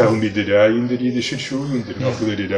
tahmin ederai, inderi de shishur, inderi nakuleri